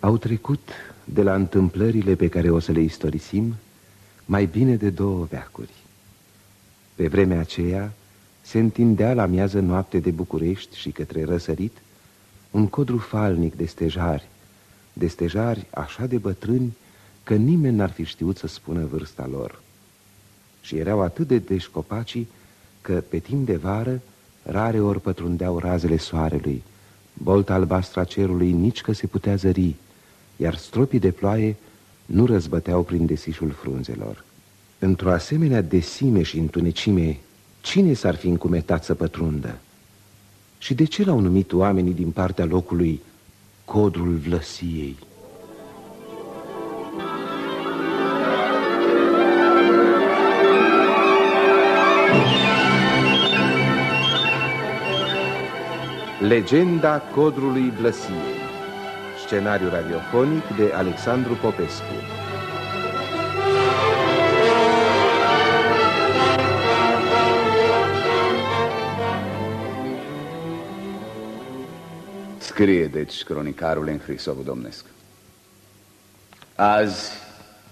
Au trecut de la întâmplările pe care o să le istorisim mai bine de două veacuri. Pe vremea aceea se întindea la miază noapte de București și către răsărit un codru falnic de stejari, de stejari așa de bătrâni că nimeni n-ar fi știut să spună vârsta lor. Și erau atât de deșcopacii că pe timp de vară rare ori pătrundeau razele soarelui, bolta albastră a cerului nici că se putea zări, iar stropii de ploaie nu răzbăteau prin desișul frunzelor. Într-o asemenea desime și întunecime, cine s-ar fi încumetat să pătrundă? Și de ce l-au numit oamenii din partea locului codrul vlăsiei? Legenda codrului vlăsiei Scenariu radiofonic de Alexandru Popescu Scrie, deci, cronicarul în Hrisovul Domnesc. Azi,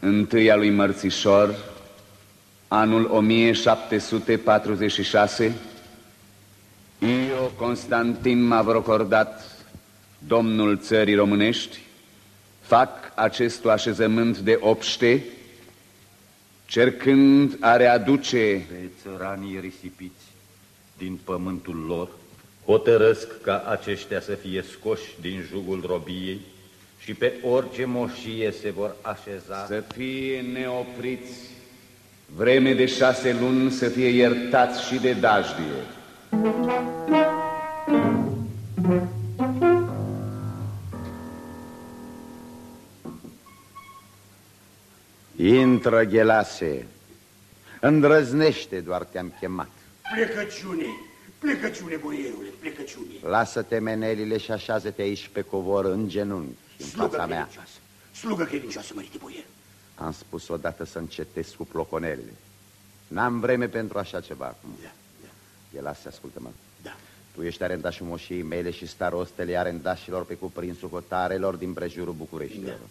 întâia lui Mărțișor, anul 1746, eu, Constantin Mavrocordat, domnul țării românești, fac acest așezământ de obște, cercând a readuce pe țăranii risipiți din pământul lor, hotărăsc ca aceștia să fie scoși din jugul robiei și pe orice moșie se vor așeza. Să fie neopriți, vreme de șase luni să fie iertați și de dajdie. Intră, Ghelase. Îndrăznește, doar te-am chemat. Plecăciune, plecăciune, boierule, plecăciune. Lasă temenelile și așează-te aici pe covor în genunchi, în Slugă fața mea. credincioasă, slugă credincioasă, mărite boier. Am spus odată să încetezi cu ploconelile. N-am vreme pentru așa ceva acum. Da, da, Ghelase, ascultă-mă. da. Tu ești arendașul moșiei mele și starostele arendașilor pe cuprinsul hotarelor din prejurul Bucureștilor. Da.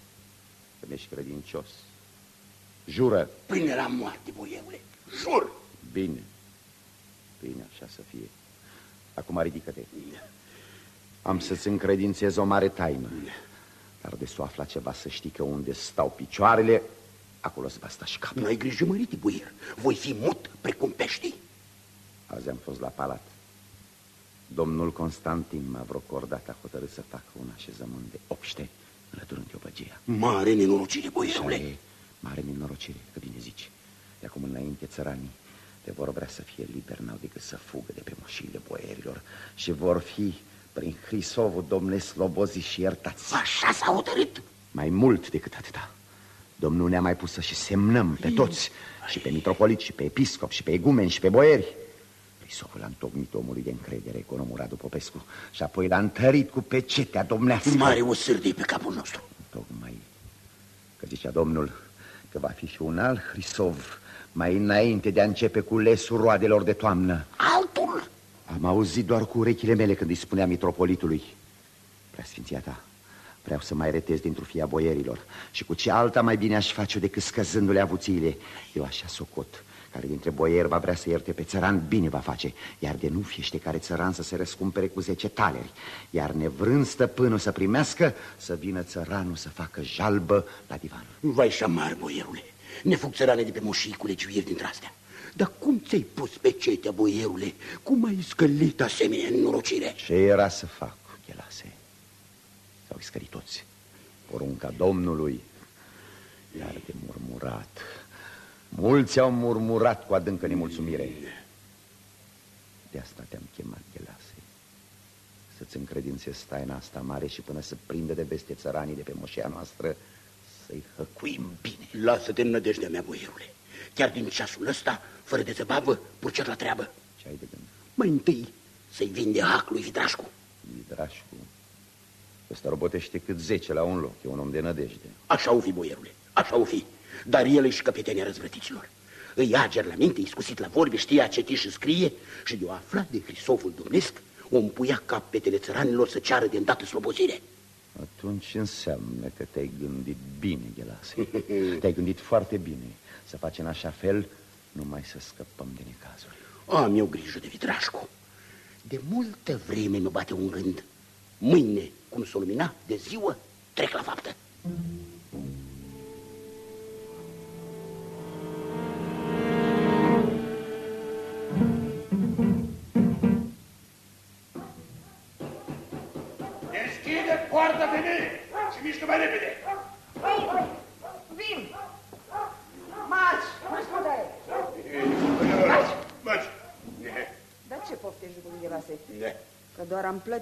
Când ești credincios. Jură. Până la moarte, boierule, jur. Bine. Bine, așa să fie. Acum ridică-te. Am să-ți încredințez o mare taină. Dar de să afla ceva să știi că unde stau picioarele, acolo se va sta și capul. Nu ai grijă, mărite boier, voi fi mut precum peștii. Azi am fost la palat. Domnul Constantin Mavrocordat a hotărât să facă un așezământ de obște înlăturând Iobăgia. Mare nenorocire, boierule. Așa e, mare nenorocire, că bine zici. De acum înainte țăranii te vor vrea să fie liberi, n-au decât să fugă de pe moșiile boierilor și vor fi prin Hrisovul domnesc slobozi și iertați. Așa s-a hotărât. Mai mult decât atâta. Domnul ne-a mai pus să și semnăm pe toți, și pe mitropolit, și pe episcop, și pe egumeni, și pe boieri. Hrisovul a întocmit omului de încredere, economul Radu Popescu, și apoi l-a întărit cu pecetea domnească. Mare o sârdie pe capul nostru. Tocmai că zicea domnul că va fi și un alt Hrisov mai înainte de a începe cu lesul roadelor de toamnă. Altul? Am auzit doar cu urechile mele când îi spunea mitropolitului. Preasfinția ta, vreau să mai retez dintr-o fia boierilor și cu ce alta mai bine aș face decât scăzându-le avuțiile. Eu așa socot, care dintre boieri va vrea să ierte pe țăran, bine va face, iar de nu fiește care țăran să se răscumpere cu zece taleri, iar nevrând stăpânul să primească, să vină țăranul să facă jalbă la divan. Vai și șamar, boierule. Ne fug țărane de pe moșii cu legiuiri dintre astea. Dar cum ți-ai pus pe cetea, boierule? Cum ai scălit asemenea nenorocire? Ce era să fac, Ghelase? S-au iscărit toți. Porunca Domnului, iar de murmurat. Mulți au murmurat cu adâncă nemulțumire. De asta te-am chemat, Ghelase. Să-ți încredințezi taina asta mare și până să prinde de veste țăranii de pe moșea noastră, să-i hăcuim bine. Lasă-te în nădejdea mea, boierule. Chiar din ceasul ăsta, fără de zăbavă, purcer la treabă. Ce ai de gând? Mai întâi să-i vinde hac lui Vidrașcu. Idrașcu. Ăsta robotește cât zece la un loc. E un om de nădejde. Așa o fi, boierule, așa o fi. Dar el e și căpetenia răzvrătiților. Îi ager la minte, iscusit la vorbe, știa a citi și scrie și de o aflat de Hrisoful Domnesc, o împuia capetele țăranilor să ceară de îndată slobozire. Atunci înseamnă că te-ai gândit bine, Ghelase Te-ai gândit foarte bine Să faci în așa fel numai să scăpăm de necazuri. Am eu grijă de vitrașcu. De multă vreme mi bate un gând Mâine, cum s-o lumina, de ziua, trec la faptă. mișcă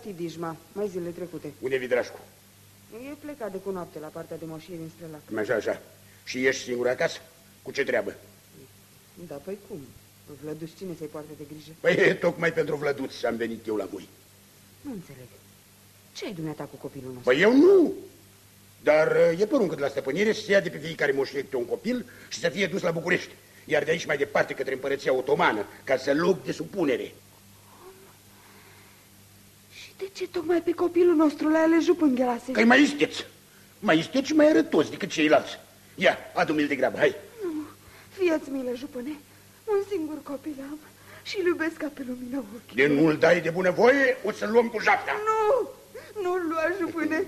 doar am plătit dijma, mai zilele trecute. Unde vii, Drașcu? E plecat de cu noapte la partea de moșie dinspre lac. Așa, așa. Și ești singur acasă? Cu ce treabă? Da, păi cum? Vlăduț cine să-i poartă de grijă? Păi tocmai pentru Vlăduț am venit eu la voi. Nu înțeleg. Ce ai dumneata cu copilul nostru? Păi eu nu. Dar uh, e poruncă de la stăpânire să se ia de pe fiecare moșie un copil și să fie dus la București. Iar de aici mai departe către împărăția otomană, ca să loc de supunere. Și de ce tocmai pe copilul nostru l-ai ales jupânghelase? Că-i mai isteț. Mai isteț și mai arătos decât ceilalți. Ia, adu-mi-l de grabă, hai. Nu, fie-ți milă, jupâne. Un singur copil am și-l iubesc ca pe lumina ochii. De nu-l dai de bunăvoie, o să-l luăm cu japta. Nu! Nu-l lua, jupâne.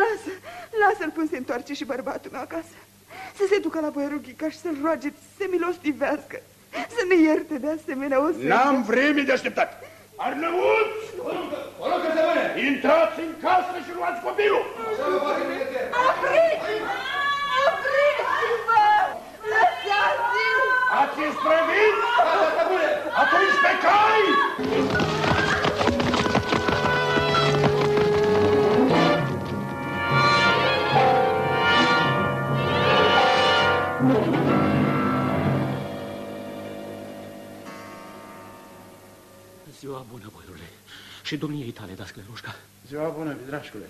Lasă, lasă-l până se întoarce și bărbatul meu acasă. Să se ducă la boierul Ghica și să-l roage să se milostivească. Să ne ierte de asemenea o N-am vreme de așteptat. Arnăuți! Intrați în casă și luați copilul! Opriți! Opriți-vă! Lăsați-l! Ați isprăvit? Atunci pe cai! Ziua bună, boiule. Și domniei tale, dascăle Rușca. Ziua bună, vidrașcule.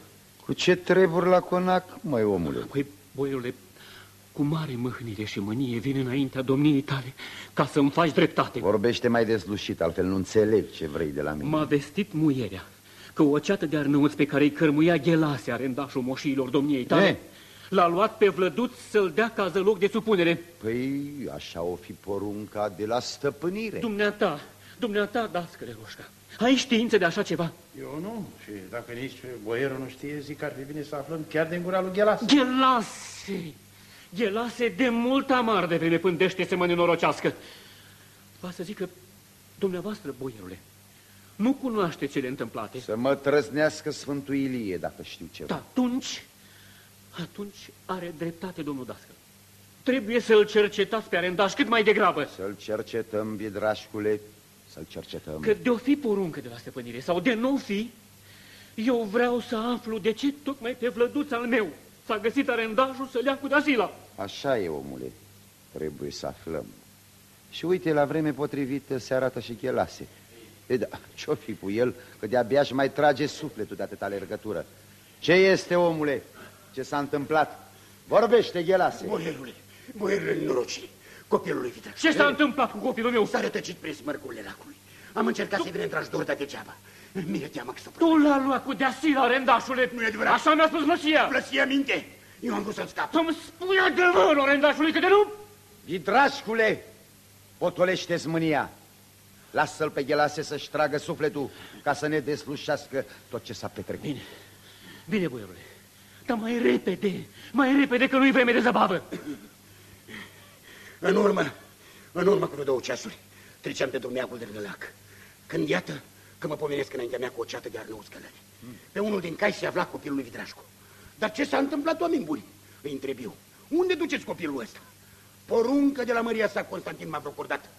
Cu ce treburi la conac, mai omule? Păi, boiule, cu mare mâhnire și mânie vin înaintea domniei tale ca să-mi faci dreptate. Vorbește mai deslușit, altfel nu înțeleg ce vrei de la mine. M-a vestit muierea că o ceată de arnăuți pe care îi cărmuia ghelase arendașul moșiilor domniei tale l-a luat pe vlăduț să-l dea ca loc de supunere. Păi, așa o fi porunca de la stăpânire. Dumneata, dumneata, dascăle Roșca, ai știință de așa ceva? Eu nu. Și dacă nici boierul nu știe, zic că ar fi bine să aflăm chiar din gura lui Ghelase. Ghelase! Ghelase de mult amar de vreme pândește să mă nenorocească. Va să zic că dumneavoastră, boierule, nu cunoaște cele întâmplate. Să mă trăznească Sfântul Ilie, dacă știu ceva. Da, atunci, atunci are dreptate domnul Dascăl. Trebuie să-l cercetați pe arendaș cât mai degrabă. Să-l cercetăm, bidrașcule, să-l cercetăm. Că de-o fi poruncă de la stăpânire sau de nu fi, eu vreau să aflu de ce tocmai pe vlăduț al meu s-a găsit arendașul să-l ia cu dasila. Așa e, omule. Trebuie să aflăm. Și uite, la vreme potrivită se arată și Ghelase. E da, ce-o fi cu el, că de-abia și mai trage sufletul de atâta alergătură. Ce este, omule? Ce s-a întâmplat? Vorbește, Ghelase. Boierule, boierule nenorocire, copilul lui Vita. Ce s-a întâmplat cu copilul meu? S-a rătăcit prin smărcurile lacului. Am încercat să-i vedem tragi dor, dar degeaba. Mi-e teamă că s-o Tu l-a luat cu deasila, rendașule. Nu e adevărat. Așa mi-a spus Măsia. Plăsia minte. Eu am vrut să-l scap. Să-mi spui adevărul, rendașului, că de nu... Vidrașcule, potolește-ți mânia. Lasă-l pe Ghelase să-și tragă sufletul ca să ne deslușească tot ce s-a petrecut. Bine, bine, boierule. Dar mai repede, mai repede, că nu-i vreme de zăbavă. În urmă, în urmă cu vreo două ceasuri, treceam pe drumeacul de lângă lac. Când iată că mă pomenesc înaintea mea cu o ceată de arnăuți călări. Pe unul din cai se afla copilul lui Vidrașcu. Dar ce s-a întâmplat, oameni buni? Îi întreb eu. Unde duceți copilul ăsta? Poruncă de la Maria sa Constantin m-a procordat.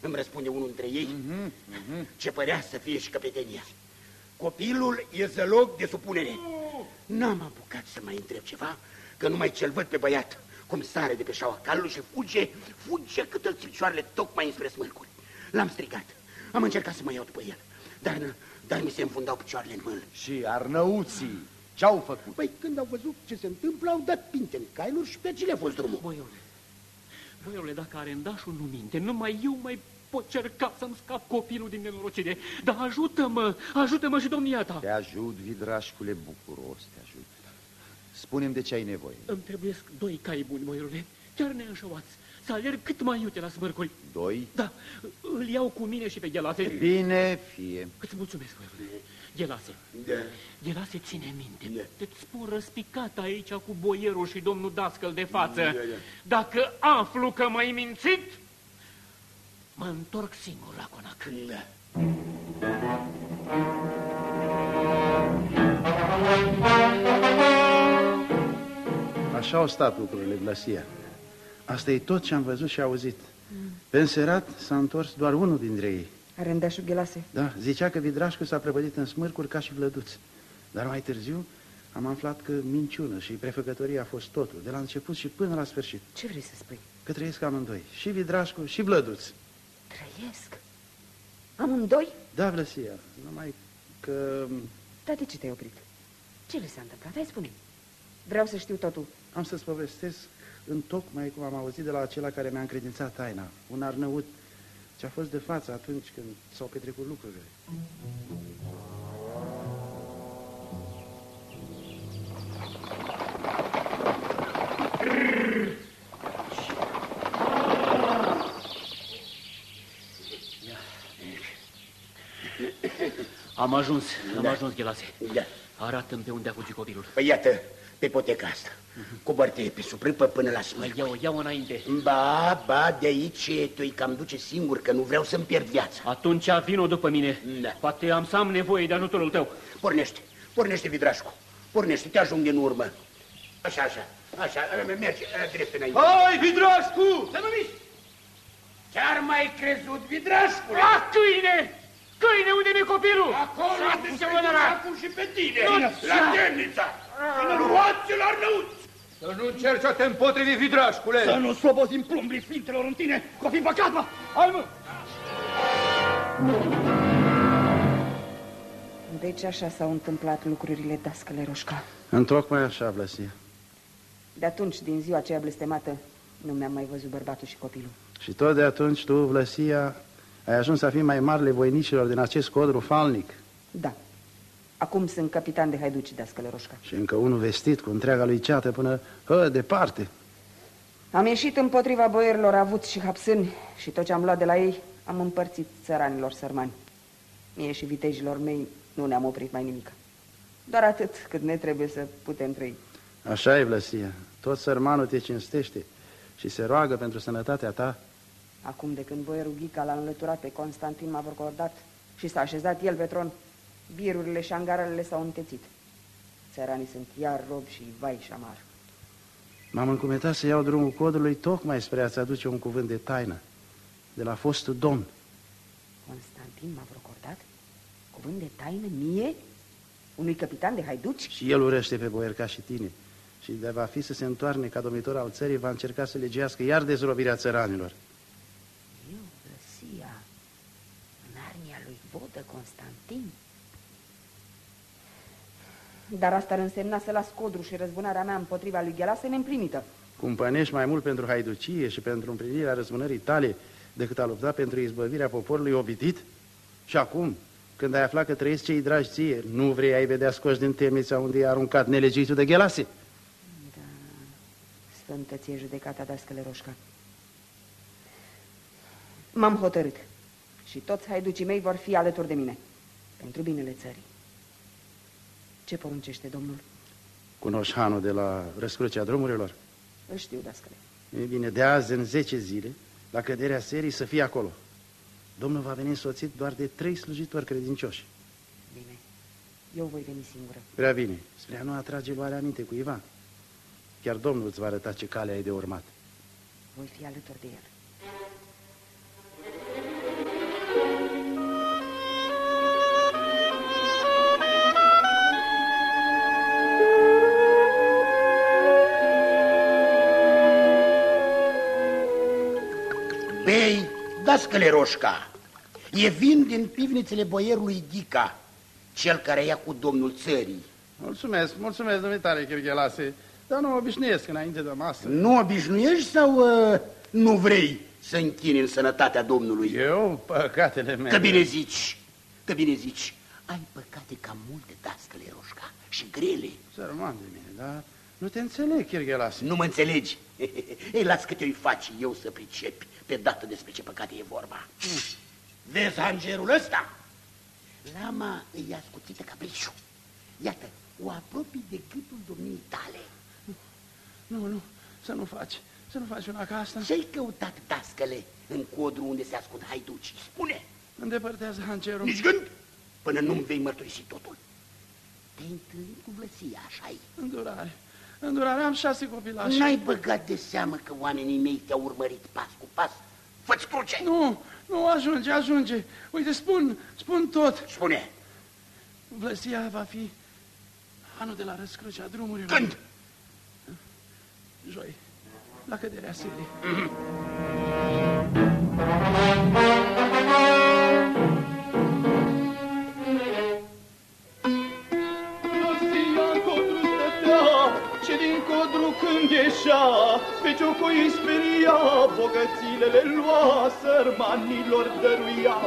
Îmi răspunde unul dintre ei, uh -huh, uh -huh. ce părea să fie și căpetenia. Copilul e zălog de supunere. N-am apucat să mai întreb ceva, că numai cel văd pe băiat, cum sare de pe șaua calului și fuge, fuge cât îl picioarele tocmai înspre smârcuri. L-am strigat. Am încercat să mă iau după el, dar, dar mi se înfundau picioarele în mâl. Și arnăuții, ce-au făcut? Păi când au văzut ce se întâmplă, au dat pinte în cailor și pe cine a fost drumul. Boiule, boiule, dacă arendașul nu minte, numai eu mai pot cerca să-mi scap copilul din nenorocire. Dar ajută-mă, ajută-mă și domnia ta. Te ajut, vidrașcule, bucuros, te ajut. Spune-mi de ce ai nevoie. Îmi trebuie doi cai buni, boierule, chiar neînșoați, să alerg cât mai iute la smârcuri. Doi? Da, îl iau cu mine și pe Ghelase. Bine, fie. Îți mulțumesc, boierule. Ghelase. Da. Ghelase, ține minte. Da. Te-ți spun răspicat aici cu boierul și domnul dascăl de față. Da, da. Dacă aflu că m-ai mințit, mă întorc singur la conac. Da. Așa au stat lucrurile, Blasia. Asta e tot ce am văzut și auzit. Pe înserat s-a întors doar unul dintre ei. Rendeașul Ghelase. Da, zicea că Vidrașcu s-a prăpădit în smârcuri ca și vlăduț. Dar mai târziu am aflat că minciună și prefăcătorie a fost totul, de la început și până la sfârșit. Ce vrei să spui? Că trăiesc amândoi, și Vidrașcu și vlăduț. Trăiesc? Amândoi? Da, Vlasia, numai că Dar de ce te-ai oprit? Ce le s-a întâmplat? Hai spune Vreau să știu totul. Am să-ți povestesc în tocmai cum am auzit de la acela care mi-a încredințat taina, un arnăut ce a fost de față atunci când s-au petrecut lucrurile. Am ajuns, am Da. ajuns, Ghelase. Da. Arată-mi pe unde a fugit copilul. Păi iată, pe poteca asta. Coboarte pe suprâpă până la Mai smârcă. iau, iau înainte. Ba, ba, de aici tu îi cam duce singur, că nu vreau să-mi pierd viața. Atunci vino după mine. Da. Poate am să am nevoie de ajutorul tău. Pornește, pornește, Vidrașcu. Pornește, te ajung în urmă. Așa, așa, așa, merge ă, drept înainte. Hai, Vidrașcu! Să nu miști! Ce-ar mai crezut, Vidrașcule? Ah, câine! Câine, unde mi-e copilul? Acolo Șase unde se se mână la- acum și pe tine, Nu, la temnița. Luați-l, Arnăut! Să nu încerci a te împotrivi, Vidrașcule! Să nu slobozim plumbrii sfintelor în tine, că o fi păcat, mă! Hai, mă! Deci așa s-au întâmplat lucrurile, dascăle Roșca. Întocmai așa, Vlasia. De atunci, din ziua aceea blestemată, nu mi-am mai văzut bărbatul și copilul. Și tot de atunci tu, Vlasia, ai ajuns să fii mai marele voinicilor din acest codru falnic. Da. Acum sunt capitan de haiduci, dascăle Roșca. Și încă unul vestit cu întreaga lui ceată până hă, departe. Am ieșit împotriva boierilor avuți și hapsâni și tot ce am luat de la ei am împărțit țăranilor sărmani. Mie și vitejilor mei nu ne-am oprit mai nimic. Doar atât cât ne trebuie să putem trăi. Așa e, Vlasia. Tot sărmanul te cinstește și se roagă pentru sănătatea ta. Acum de când boierul Ghica l-a înlăturat pe Constantin Mavrocordat și s-a așezat el pe tron, birurile și angarele s-au întețit. Țăranii sunt iar rob și vai și amar. M-am încumetat să iau drumul codului tocmai spre a-ți aduce un cuvânt de taină de la fostul domn. Constantin Mavrocordat? Cuvânt de taină mie? Unui capitan de haiduci? Și el urăște pe boier ca și tine. Și de va fi să se întoarne ca domnitor al țării, va încerca să legească iar dezrobirea țăranilor. Eu, Răsia, în armia lui Vodă Constantin? Dar asta ar însemna să las codru și răzbunarea mea împotriva lui Ghelase neîmplinită. Cumpănești mai mult pentru haiducie și pentru împlinirea răzbunării tale decât a lupta pentru izbăvirea poporului obitit? Și acum, când ai aflat că trăiesc cei dragi ție, nu vrei ai vedea scoși din temnița unde i-a aruncat nelegitul de ghelase? Da, sfântă ție judecata dascăle Roșca. M-am hotărât și toți haiducii mei vor fi alături de mine, pentru binele țării. Ce poruncește domnul? Cunoști hanul de la răscrucea drumurilor? Îl știu, dascăle. E bine, de azi în 10 zile, la căderea serii, să fie acolo. Domnul va veni însoțit doar de trei slujitori credincioși. Bine, eu voi veni singură. Prea bine, spre a nu atrage luarea aminte cu Ivan. Chiar Domnul îți va arăta ce cale ai de urmat. Voi fi alături de el. Bei, dascăle Roșca, e vin din pivnițele boierului Ghica, cel care ia cu domnul țării. Mulțumesc, mulțumesc, dumitare, Chirghelase, dar nu obișnuiesc înainte de masă. Nu obișnuiești sau uh, nu vrei să închini în sănătatea Domnului? Eu, păcatele mele. Că bine zici, că bine zici. Ai păcate cam multe, dascăle Roșca, și grele. Sărman de mine, dar Nu te înțeleg, Chirghelase. Nu mă înțelegi? Ei, las că te-i faci eu să pricepi pe dată despre ce păcate e vorba. Mm. Vezi hangerul ăsta? Lama îi ascuțită capriciu. Iată, o apropii de gâtul domnii tale. Nu, nu, să nu faci, să nu faci una ca asta. Ce-ai căutat, dascăle, în codru unde se ascund haiduci? Spune! Îndepărtează hangerul. Nici gând, până nu-mi vei mărturisi totul. Te-ai întâlnit cu vlăsia, așa -i? Îndurare, îndurare, am șase copilași. N-ai băgat de seamă că oamenii mei te-au urmărit pas cu pas? Fă-ți cruce! Nu, nu, ajunge, ajunge. Uite, spun, spun tot. Spune. Vlăsia va fi anul de la răscrucea drumurilor. Când? Joi, la căderea serii. Mm -hmm. Pe ciocoi speria, bogățile le lua, sărmanilor dăruia,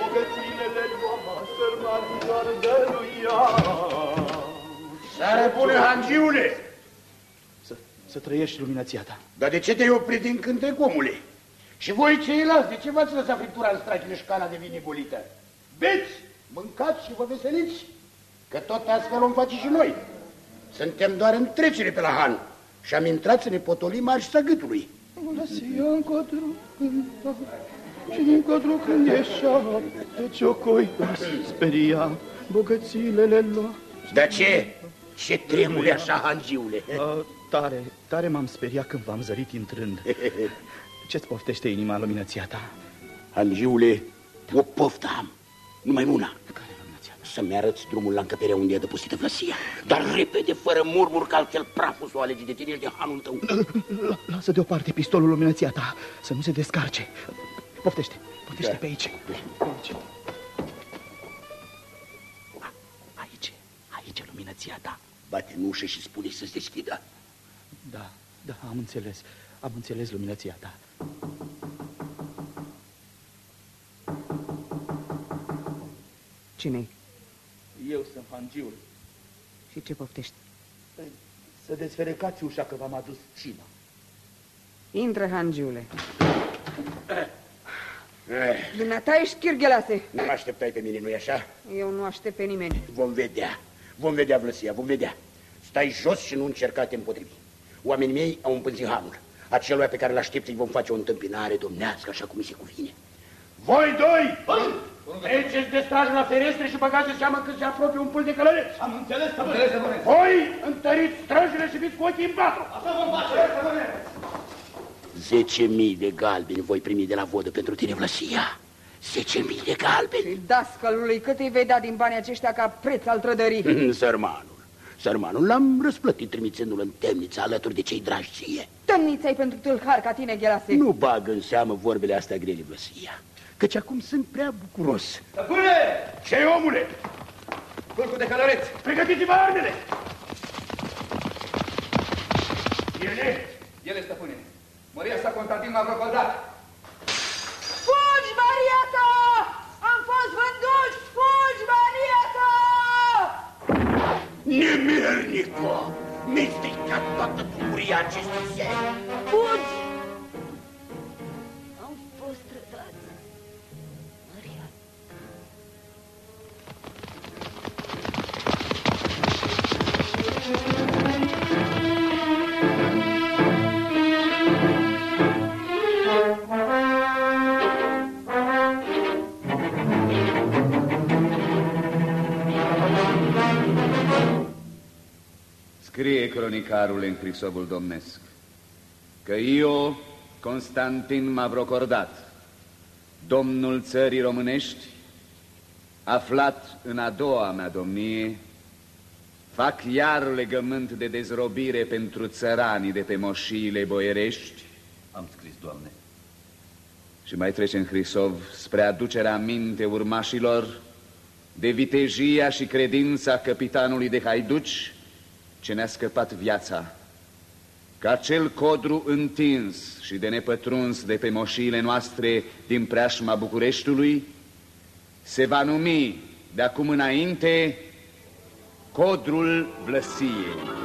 bogățile le lua, sărmanilor dăruia. Sare pune hangiule! Să, să trăiești luminația ta. Dar de ce te-ai oprit din cântec, omule? Și voi ceilalți, de ce v-ați lăsat friptura în strachile șcana de vine bolită? Beți, mâncați și vă veseliți, că tot astfel o face și noi. Suntem doar în trecere pe la Han și am intrat să ne potolim marșa gâtului. Lasă-i în codru și din codru când ieșea, pe ciocoi speria, bogățile le lua. De ce? Ce tremure așa, hangiule? A, tare, tare m-am speriat când v-am zărit intrând. Ce-ți poftește inima luminăția ta? Hangiule, o poftă am, numai una să-mi arăți drumul la încăperea unde e adăpostită vlăsia. Dar repede, fără murmur, că altfel praful să o alegi de tine și de hanul tău. Lasă deoparte pistolul luminăția ta, să nu se descarce. Poftește, poftește da. pe aici. Pe aici. Aici, aici luminăția ta. Bate în ușă și spune să se deschidă. Da, da, am înțeles. Am înțeles luminăția ta. Cine-i? Eu sunt hangiul. Și ce poftești? Să desferecați ușa că v-am adus cina. Intră, hangiule. Dumneata ești chirghelase. Nu mă așteptai pe mine, nu-i așa? Eu nu aștept pe nimeni. Vom vedea. Vom vedea, Vlăsia, vom vedea. Stai jos și nu încerca te împotrivi. Oamenii mei au împânzit hanul. Acelui pe care îl aștept îi vom face o întâmpinare domnească, așa cum se cuvine. Voi doi! Treceți de staj la ferestre și băgați de seamă când se apropie un pul de călăreț. Am înțeles, stăpâne. Voi întăriți străjile și fiți cu ochii în patru. Așa vom face, stăpâne. Zece mii de galbeni voi primi de la vodă pentru tine, Vlăsia. Zece mii de galbeni. Și dascălului, cât îi vei da din banii aceștia ca preț al trădării? Sărmanul. Sărmanul l-am răsplătit trimițându-l în temniță alături de cei dragi ție. Temnița-i pentru tâlhar ca tine, Ghelase. Nu bag în seamă vorbele astea grele, Vlăsia căci acum sunt prea bucuros. Stăpâne! ce omule? Pâlcul de călăreț! Pregătiți-vă armele! Ele? Ele, stăpâne. Maria sa Constantin m-a brocoldat. Fugi, Maria ta! Am fost vândut! Fugi, Maria ta! Nemernico! Mi-ai stricat toată bucuria acestui zi. Fugi! Scrie cronicarul în Crisobul domnesc că eu, Constantin Mavrocordat, domnul țării românești, aflat în a doua mea domnie, fac iar legământ de dezrobire pentru țăranii de pe moșiile boierești. Am scris, Doamne. Și mai trece în Hrisov spre aducerea minte urmașilor de vitejia și credința capitanului de haiduci ce ne-a scăpat viața, ca cel codru întins și de nepătruns de pe moșiile noastre din preașma Bucureștiului, se va numi de acum înainte Codrul Vlăsiei.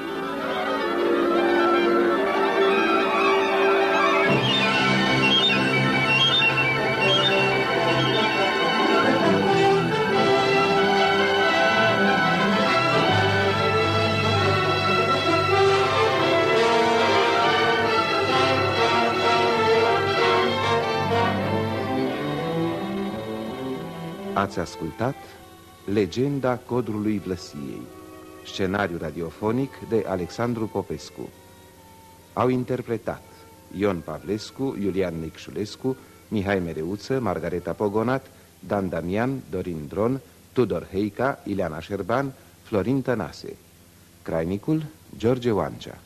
Ați ascultat Legenda Codrului Vlăsiei, scenariu radiofonic de Alexandru Popescu. Au interpretat Ion Pavlescu, Iulian Nicșulescu, Mihai Mereuță, Margareta Pogonat, Dan Damian, Dorin Dron, Tudor Heica, Ileana Șerban, Florin Tănase. Crainicul George Oancea.